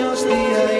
años día y